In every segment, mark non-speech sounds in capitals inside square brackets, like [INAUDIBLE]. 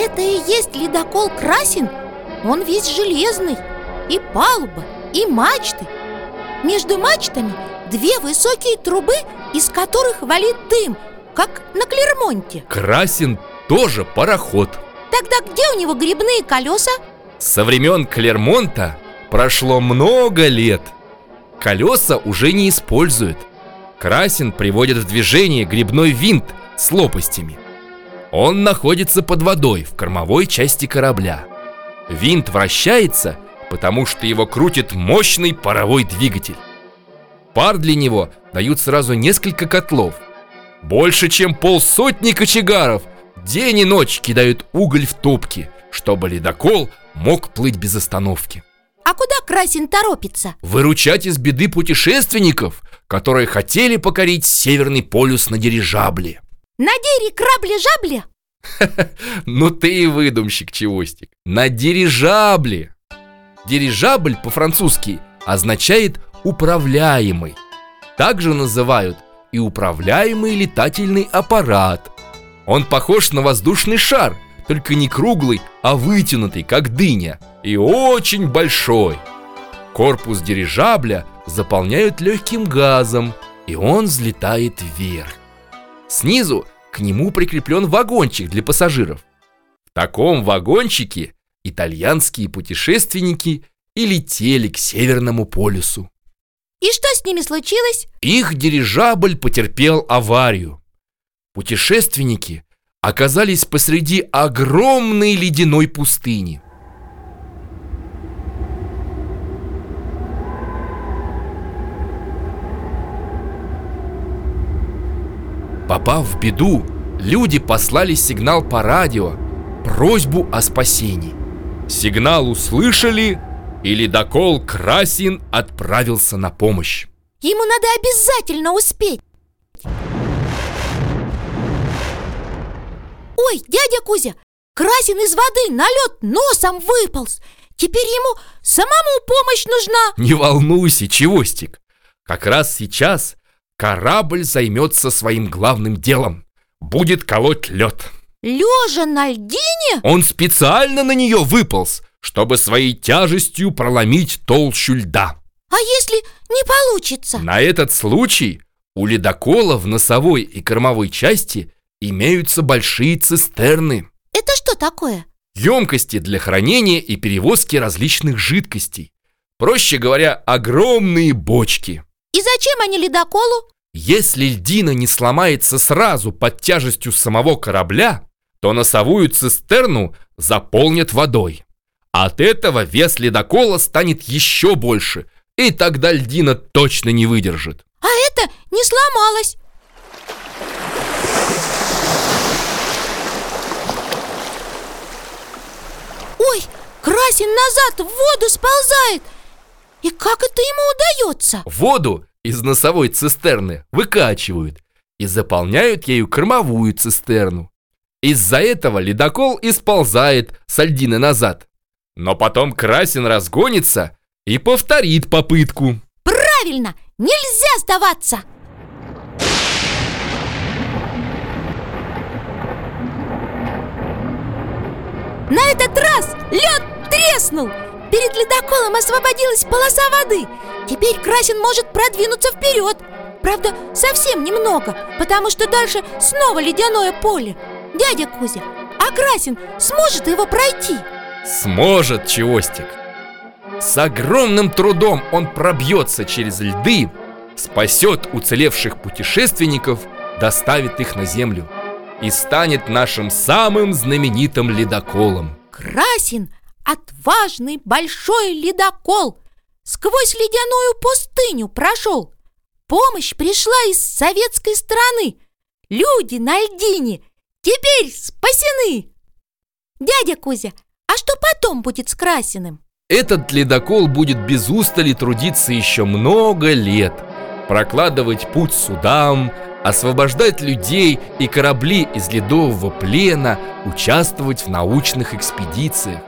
Это и есть ледокол Красин? Он весь железный. И палуба, и мачты. Между мачтами две высокие трубы, из которых валит дым Как на Клермонте. Красин тоже пароход. Тогда где у него грибные колеса? Со времен Клермонта прошло много лет. Колеса уже не используют. Красин приводит в движение грибной винт с лопастями Он находится под водой в кормовой части корабля. Винт вращается, потому что его крутит мощный паровой двигатель. Пар для него дают сразу несколько котлов. Больше, чем полсотни кочегаров День и ночь кидают уголь в топки Чтобы ледокол мог плыть без остановки. А куда Красин торопится? Выручать из беды путешественников Которые хотели покорить Северный полюс на дирижабле На дере крабли-жабли? [LAUGHS] Ну ты и выдумщик, Чевостик. На дирижабле Дирижабль по-французски означает «управляемый» Также называют и управляемый летательный аппарат. Он похож на воздушный шар, только не круглый, а вытянутый, как дыня И очень большой. Корпус дирижабля заполняют легким газом, и он взлетает вверх Снизу к нему прикреплен вагончик для пассажиров. В таком вагончике итальянские путешественники и летели к Северному полюсу. И что с ними случилось? Их дирижабль потерпел аварию. Путешественники оказались посреди огромной ледяной пустыни. Попав в беду, люди послали сигнал по радио, просьбу о спасении. Сигнал услышали, и ледокол Красин отправился на помощь. Ему надо обязательно успеть Ой, дядя Кузя, Красин из воды на лед носом выполз Теперь ему самому помощь нужна Не волнуйся, Чевостик Как раз сейчас Корабль займется своим главным делом Будет колоть лед Лежа на льдине? Он специально на нее выполз Чтобы своей тяжестью проломить толщу льда А если не получится? На этот случай у ледокола в носовой и кормовой части имеются большие цистерны Это что такое? Емкости для хранения и перевозки различных жидкостей Проще говоря, огромные бочки и зачем они ледоколу? Если льдина не сломается сразу под тяжестью самого корабля, то носовую цистерну заполнят водой. От этого вес ледокола станет еще больше, и тогда льдина точно не выдержит. А это не сломалось. Ой, Красин назад в воду сползает. И как это ему удается? Воду из носовой цистерны выкачивают и заполняют ею кормовую цистерну. Из-за этого ледокол и сползает с льдины назад. Но потом Красин разгонится и повторит попытку. Правильно! Нельзя сдаваться! На этот раз лед треснул! Перед ледоколом освободилась полоса воды. Теперь Красин может продвинуться вперед. Правда, совсем немного Потому что дальше снова ледяное поле. Дядя Кузя, а Красин сможет его пройти? Сможет, Чевостик. С огромным трудом он пробьется через льды Спасет уцелевших путешественников Доставит их на землю И станет нашим самым знаменитым ледоколом. Красин отважный большой ледокол Сквозь ледяную пустыню прошел. Помощь пришла из советской страны. Люди на льдине теперь спасены. Дядя Кузя, а что потом будет с Красиным? Этот ледокол будет без устали трудиться еще много лет. Прокладывать путь судам, освобождать людей и корабли из ледового плена Участвовать в научных экспедициях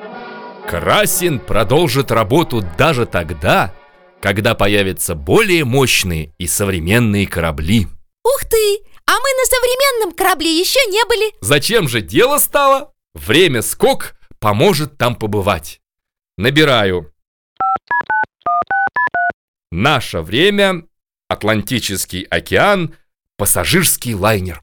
Красин продолжит работу даже тогда, когда появятся более мощные и современные корабли. Ух ты! А мы на современном корабле еще не были Зачем же дело стало? Время скок поможет там побывать. Набираю. Наше время, Атлантический океан, пассажирский лайнер.